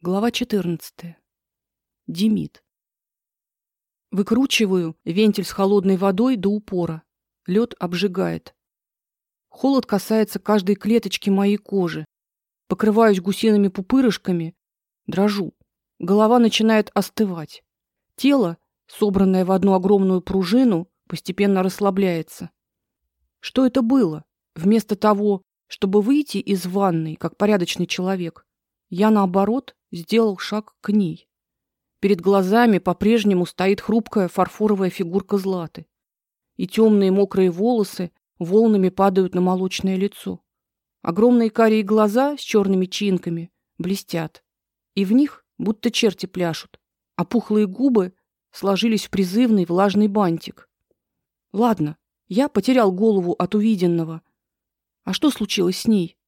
Глава 14. Демид. Выкручиваю вентиль с холодной водой до упора. Лед обжигает. Холод касается каждой клеточки моей кожи. Покрываюсь гусиными пупырышками, дрожу. Голова начинает остывать. Тело, собранное в одну огромную пружину, постепенно расслабляется. Что это было? Вместо того, чтобы выйти из ванной, как порядочный человек, я наоборот сделал шаг к ней. Перед глазами по-прежнему стоит хрупкая фарфоровая фигурка Златы, и темные мокрые волосы волнами падают на молочное лицо. Огромные карие глаза с черными чинками блестят, и в них будто черти пляшут, а пухлые губы сложились в призывный влажный бантик. Ладно, я потерял голову от увиденного. А что случилось с ней?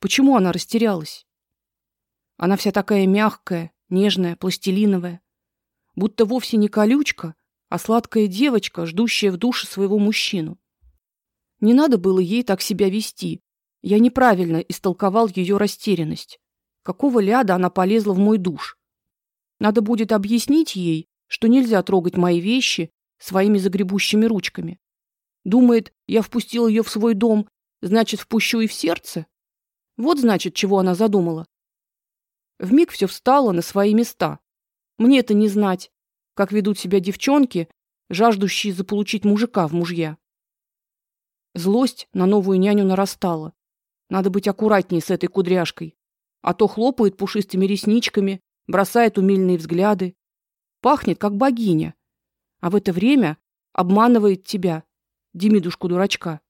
Почему она растерялась? Она вся такая мягкая, нежная, пластилиновая, будто вовсе не колючка, а сладкая девочка, ждущая в душе своего мужчину. Не надо было ей так себя вести. Я неправильно истолковал ее растерянность. Какого ляда она полезла в мой душ? Надо будет объяснить ей, что нельзя трогать мои вещи своими загребущими ручками. Думает, я впустил ее в свой дом, значит, впущу и в сердце. Вот значит, чего она задумала. В миг все встало на свои места. Мне это не знать, как ведут себя девчонки, жаждущие заполучить мужика в мужья. Злость на новую няню нарастала. Надо быть аккуратнее с этой кудряшкой, а то хлопает пушистыми ресничками, бросает умильные взгляды, пахнет как богиня, а в это время обманывает тебя, Демидушку дурачка.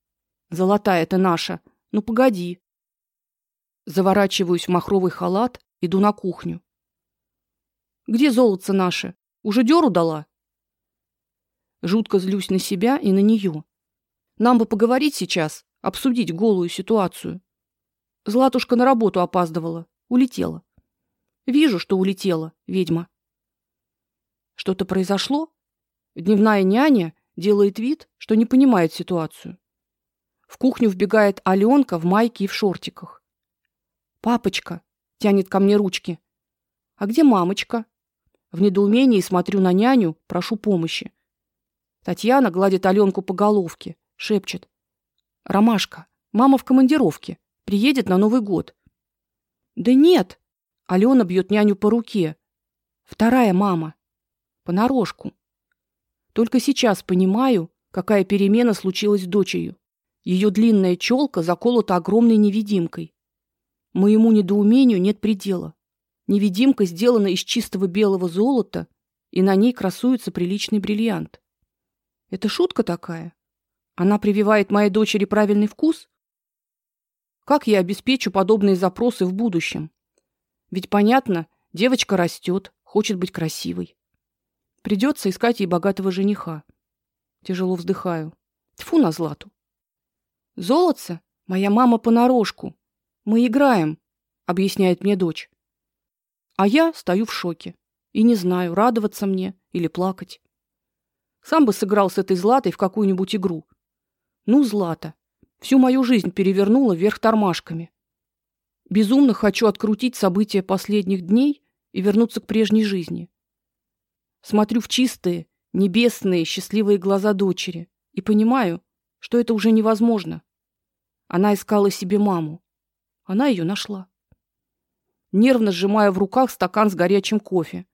Золотая ты наша. Ну погоди. Заворачиваюсь в махровый халат Иду на кухню. Где золото наше? Уже дёру дала? Жутко злюсь на себя и на нее. Нам бы поговорить сейчас, обсудить голую ситуацию. Златушка на работу опаздывала, улетела. Вижу, что улетела, ведьма. Что-то произошло? Дневная няня делает вид, что не понимает ситуацию. В кухню вбегает Алёнка в майке и в шортиках. Папочка, тянет ко мне ручки. А где мамочка? В недоумении смотрю на няню, прошу помощи. Татьяна гладит Алёнку по головке, шепчет: "Ромашка, мама в командировке, приедет на Новый год". "Да нет". Алена бьет няню по руке. Вторая мама. Понарошку. Только сейчас понимаю, какая перемена случилась с дочерью. Ее длинная челка заколота огромной невидимкой. Моему недоумению нет предела. Невидимка сделана из чистого белого золота, и на ней красуется приличный бриллиант. Это шутка такая? Она прививает моей дочери правильный вкус? Как я обеспечу подобные запросы в будущем? Ведь понятно, девочка растет, хочет быть красивой. Придется искать ей богатого жениха. Тяжело вздыхаю. Тьфу на Злату. Золотце моя мама понарошку мы играем, объясняет мне дочь. А я стою в шоке и не знаю, радоваться мне или плакать. Сам бы сыграл с этой Златой в какую-нибудь игру. Ну, Злата, всю мою жизнь перевернула вверх тормашками. Безумно хочу открутить события последних дней и вернуться к прежней жизни. Смотрю в чистые, небесные, счастливые глаза дочери и понимаю, что это уже невозможно. Она искала себе маму. Она ее нашла. Нервно сжимая в руках стакан с горячим кофе.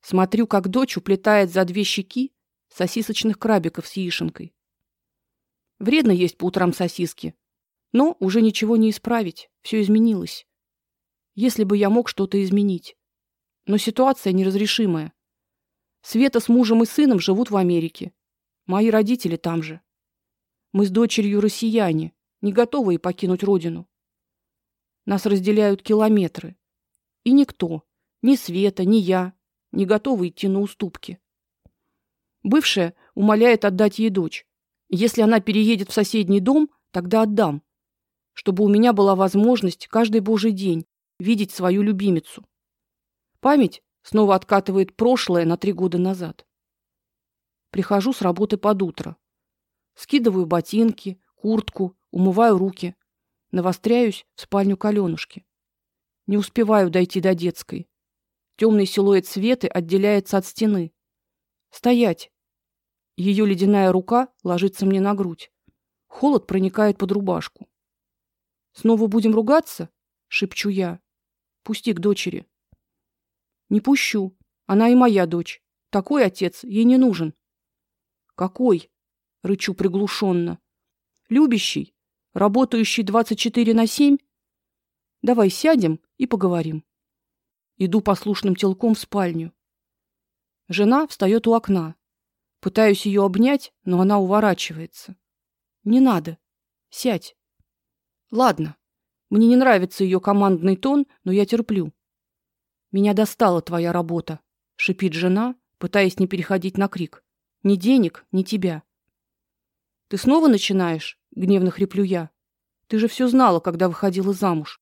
Смотрю, как дочь уплетает за две щеки сосисочных крабиков с яишенкой. Вредно есть по утрам сосиски, но уже ничего не исправить, все изменилось. Если бы я мог что-то изменить. Но ситуация неразрешимая. Света с мужем и сыном живут в Америке. Мои родители там же. Мы с дочерью россияне, не готовые покинуть родину. Нас разделяют километры. И никто, ни Света, ни я, не готовы идти на уступки. Бывшая умоляет отдать ей дочь. Если она переедет в соседний дом, тогда отдам, чтобы у меня была возможность каждый божий день видеть свою любимицу. Память снова откатывает прошлое на три года назад. Прихожу с работы под утро. Скидываю ботинки, куртку, умываю руки навостряюсь в спальню Калёнушки. Не успеваю дойти до детской. Темный силуэт Светы отделяется от стены. Стоять. Ее ледяная рука ложится мне на грудь. Холод проникает под рубашку. Снова будем ругаться? шепчу я. Пусти к дочери. Не пущу. Она и моя дочь. Такой отец ей не нужен. Какой? рычу приглушенно. Любящий, работающий 24 на 7. Давай сядем и поговорим. Иду послушным телком в спальню. Жена встает у окна. Пытаюсь ее обнять, но она уворачивается. Не надо. Сядь. Ладно. Мне не нравится ее командный тон, но я терплю. Меня достала твоя работа, шипит жена, пытаясь не переходить на крик. Ни денег, ни тебя. Ты снова начинаешь? Гневно хриплю я. Ты же все знала, когда выходила замуж.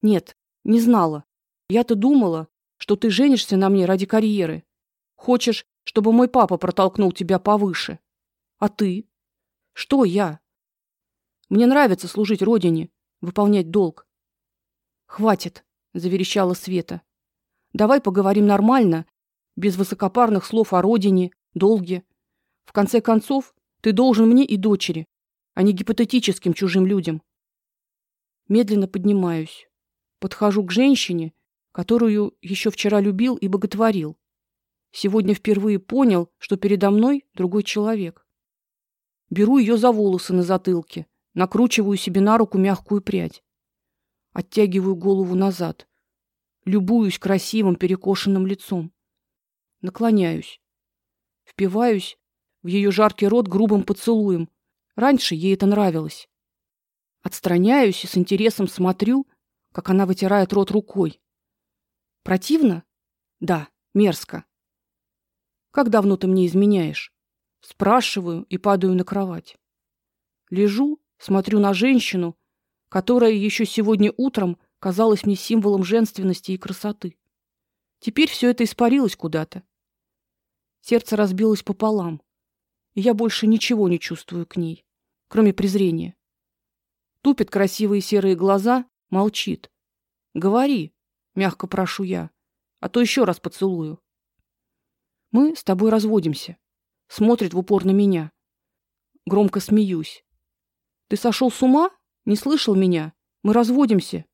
Нет, не знала. Я-то думала, что ты женишься на мне ради карьеры. Хочешь, чтобы мой папа протолкнул тебя повыше. А ты? Что я? Мне нравится служить родине, выполнять долг. Хватит, заверещала Света. Давай поговорим нормально, без высокопарных слов о родине, долге. В конце концов, ты должен мне и дочери, а не гипотетическим чужим людям. Медленно поднимаюсь, подхожу к женщине, которую еще вчера любил и боготворил. Сегодня впервые понял, что передо мной другой человек. Беру ее за волосы на затылке, накручиваю себе на руку мягкую прядь. Оттягиваю голову назад. Любуюсь красивым перекошенным лицом. Наклоняюсь. Впиваюсь в ее жаркий рот грубым поцелуем. Раньше ей это нравилось. Отстраняюсь и с интересом смотрю, как она вытирает рот рукой. Противно? Да, мерзко. Как давно ты мне изменяешь? Спрашиваю и падаю на кровать. Лежу, смотрю на женщину, которая еще сегодня утром казалась мне символом женственности и красоты. Теперь все это испарилось куда-то. Сердце разбилось пополам, и я больше ничего не чувствую к ней, кроме презрения. Тупит красивые серые глаза, молчит. Говори, мягко прошу я, а то еще раз поцелую. Мы с тобой разводимся. Смотрит в упор на меня. Громко смеюсь. Ты сошел с ума? Не слышал меня? Мы разводимся.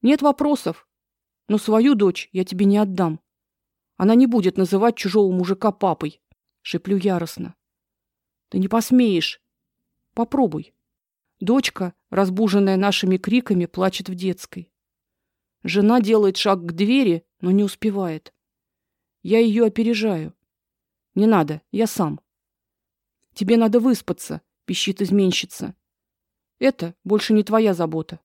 Нет вопросов. Но свою дочь я тебе не отдам. Она не будет называть чужого мужика папой, шиплю яростно. Ты не посмеешь. Попробуй. Дочка, разбуженная нашими криками, плачет в детской. Жена делает шаг к двери, но не успевает. Я ее опережаю. Не надо, я сам. Тебе надо выспаться, пищит изменщица. Это больше не твоя забота.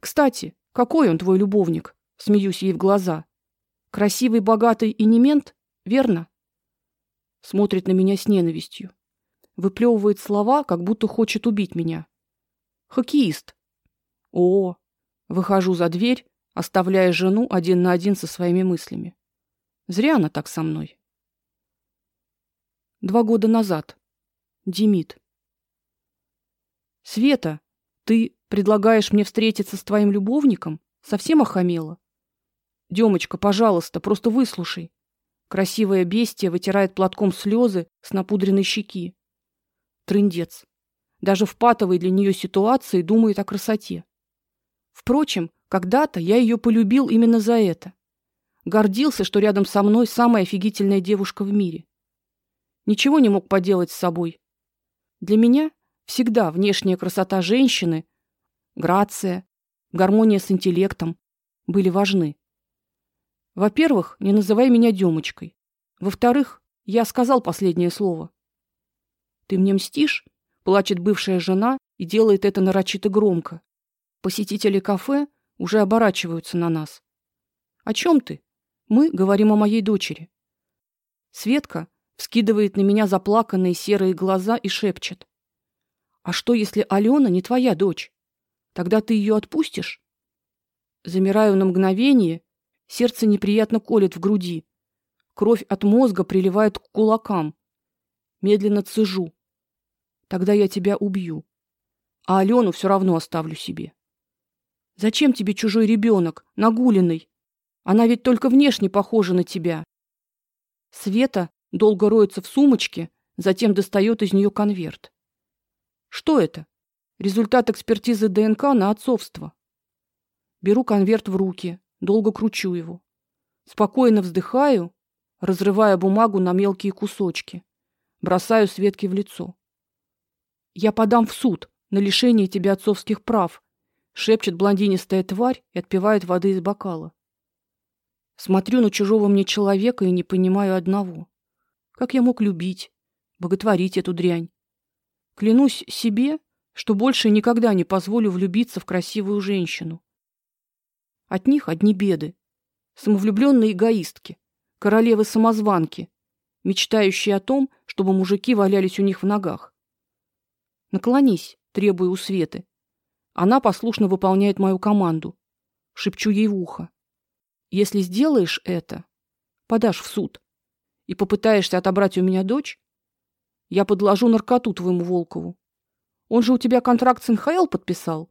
Кстати, какой он твой любовник? Смеюсь ей в глаза. Красивый, богатый и не верно? Смотрит на меня с ненавистью. Выплевывает слова, как будто хочет убить меня. Хоккеист. О, выхожу за дверь, оставляя жену один на один со своими мыслями. Зря она так со мной. Два года назад. Демид. Света, ты предлагаешь мне встретиться с твоим любовником? Совсем охамела? Демочка, пожалуйста, просто выслушай. Красивое бестия вытирает платком слезы с напудренной щеки. Трындец. Даже в патовой для нее ситуации думает о красоте. Впрочем, когда-то я ее полюбил именно за это. Гордился, что рядом со мной самая офигительная девушка в мире. Ничего не мог поделать с собой. Для меня всегда внешняя красота женщины, грация, гармония с интеллектом были важны. Во-первых, не называй меня Демочкой. Во-вторых, я сказал последнее слово. Ты мне мстишь? плачет бывшая жена и делает это нарочито громко. Посетители кафе уже оборачиваются на нас. О чем ты? Мы говорим о моей дочери. Светка вскидывает на меня заплаканные серые глаза и шепчет: "А что, если Алена не твоя дочь? Тогда ты ее отпустишь?" Замираю на мгновение Сердце неприятно колет в груди. Кровь от мозга приливает к кулакам. Медленно цежу. Тогда я тебя убью. А Алену все равно оставлю себе. Зачем тебе чужой ребенок, нагуленный? Она ведь только внешне похожа на тебя. Света долго роется в сумочке, затем достает из нее конверт. Что это? Результат экспертизы ДНК на отцовство. Беру конверт в руки, долго кручу его. Спокойно вздыхаю, разрывая бумагу на мелкие кусочки. Бросаю Светке в лицо. Я подам в суд на лишение тебя отцовских прав, шепчет блондинистая тварь и отпивает воды из бокала. Смотрю на чужого мне человека и не понимаю одного: как я мог любить, боготворить эту дрянь? Клянусь себе, что больше никогда не позволю влюбиться в красивую женщину. От них одни беды. Самовлюбленные эгоистки, королевы-самозванки, мечтающие о том, чтобы мужики валялись у них в ногах. Наклонись, требую у Светы. Она послушно выполняет мою команду. Шепчу ей в ухо: "Если сделаешь это, подашь в суд и попытаешься отобрать у меня дочь, я подложу наркоту твоему Волкову. Он же у тебя контракт с НХЛ подписал.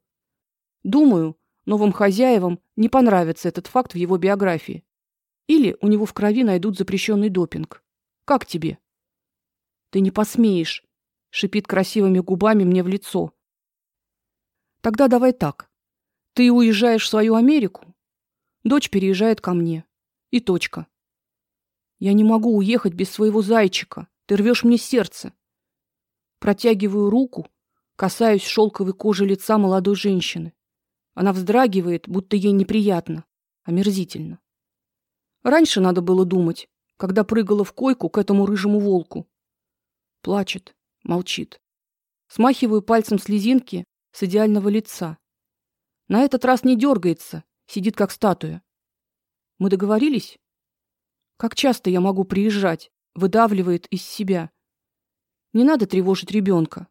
Думаю, новым хозяевам не понравится этот факт в его биографии. Или у него в крови найдут запрещенный допинг. Как тебе? Ты не посмеешь, шипит красивыми губами мне в лицо. Тогда давай так. Ты уезжаешь в свою Америку, дочь переезжает ко мне. И точка. Я не могу уехать без своего зайчика. Ты рвешь мне сердце. Протягиваю руку, касаюсь шелковой кожи лица молодой женщины. Она вздрагивает, будто ей неприятно, омерзительно. Раньше надо было думать, когда прыгала в койку к этому рыжему волку. Плачет, молчит. Смахиваю пальцем слезинки с идеального лица. На этот раз не дергается, сидит как статуя. Мы договорились? Как часто я могу приезжать? выдавливает из себя. Не надо тревожить ребенка.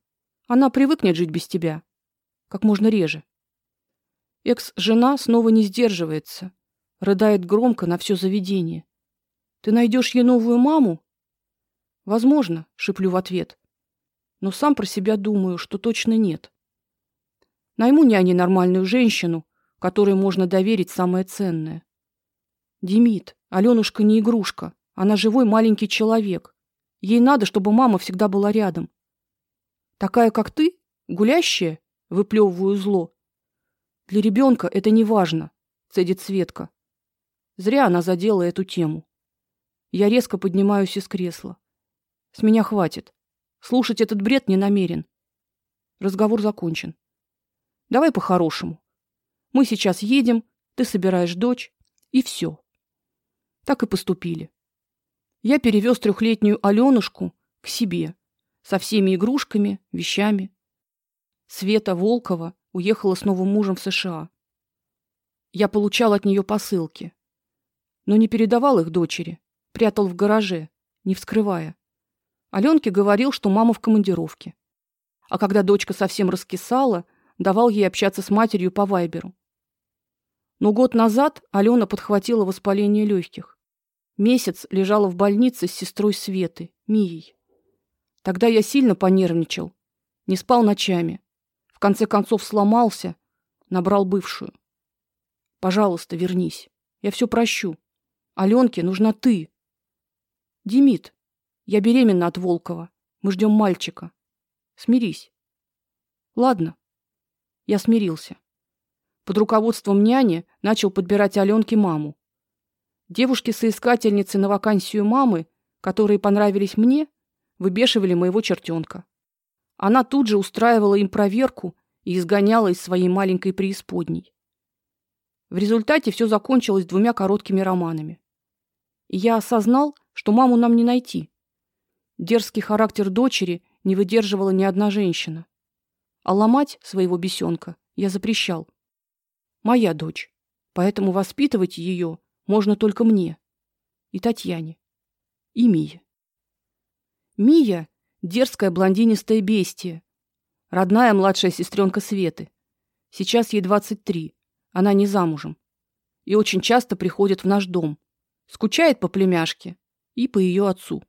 Она привыкнет жить без тебя. Как можно реже. Экс-жена снова не сдерживается, рыдает громко на все заведение. Ты найдешь ей новую маму? Возможно, шиплю в ответ. Но сам про себя думаю, что точно нет. Найму няне нормальную женщину, которой можно доверить самое ценное. Демид, Алёнушка не игрушка. Она живой маленький человек. Ей надо, чтобы мама всегда была рядом. Такая, как ты, гулящая, выплевываю зло. Для ребенка это не важно, цедит Светка. Зря она задела эту тему. Я резко поднимаюсь из кресла. С меня хватит. Слушать этот бред не намерен. Разговор закончен. Давай по-хорошему. Мы сейчас едем, ты собираешь дочь, и все. Так и поступили я перевез трехлетнюю Алёнушку к себе со всеми игрушками, вещами. Света Волкова уехала с новым мужем в США. Я получал от нее посылки, но не передавал их дочери, прятал в гараже, не вскрывая. Алёнке говорил, что мама в командировке. А когда дочка совсем раскисала, давал ей общаться с матерью по Вайберу. Но год назад Алена подхватила воспаление легких. Месяц лежала в больнице с сестрой Светы, Мией. Тогда я сильно понервничал, не спал ночами. В конце концов сломался, набрал бывшую. Пожалуйста, вернись. Я все прощу. Алёнке нужна ты. Демид, я беременна от Волкова. Мы ждем мальчика. Смирись. Ладно. Я смирился. Под руководством няни начал подбирать Алёнке маму. Девушки-соискательницы на вакансию мамы, которые понравились мне, выбешивали моего чертенка. Она тут же устраивала им проверку и изгоняла из своей маленькой преисподней. В результате все закончилось двумя короткими романами. И я осознал, что маму нам не найти. Дерзкий характер дочери не выдерживала ни одна женщина. А ломать своего бесенка я запрещал. Моя дочь, поэтому воспитывать ее можно только мне и Татьяне и Мие. Мия дерзкая блондинистая бестия, родная младшая сестренка Светы. Сейчас ей 23. Она не замужем и очень часто приходит в наш дом. Скучает по племяшке и по ее отцу.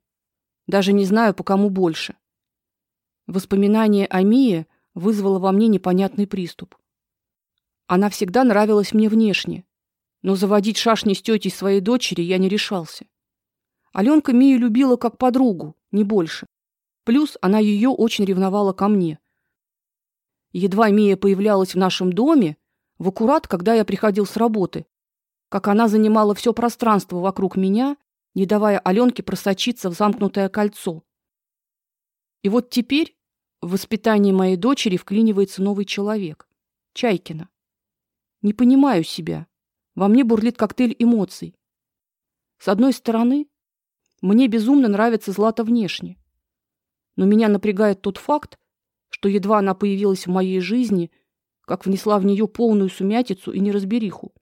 Даже не знаю, по кому больше. Воспоминание о Мие вызвало во мне непонятный приступ. Она всегда нравилась мне внешне, но заводить шашни с тетей своей дочери я не решался. Алёнка Мию любила как подругу, не больше. Плюс она ее очень ревновала ко мне. Едва Мия появлялась в нашем доме, в аккурат, когда я приходил с работы, как она занимала все пространство вокруг меня, не давая Алёнке просочиться в замкнутое кольцо. И вот теперь в воспитании моей дочери вклинивается новый человек Чайкина. Не понимаю себя. Во мне бурлит коктейль эмоций. С одной стороны, мне безумно нравится Злата внешне. Но меня напрягает тот факт, что едва она появилась в моей жизни, как внесла в нее полную сумятицу и неразбериху.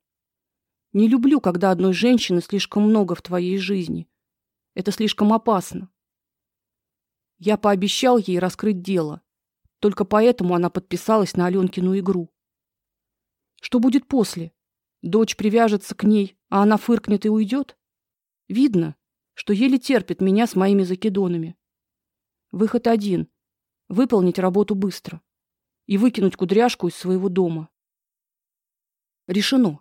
Не люблю, когда одной женщины слишком много в твоей жизни. Это слишком опасно. Я пообещал ей раскрыть дело. Только поэтому она подписалась на Алёнкину игру. Что будет после? Дочь привяжется к ней, а она фыркнет и уйдет? Видно, что еле терпит меня с моими закидонами. Выход один выполнить работу быстро и выкинуть кудряшку из своего дома. Решено.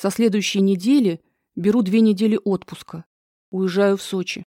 Со следующей недели беру две недели отпуска. Уезжаю в Сочи.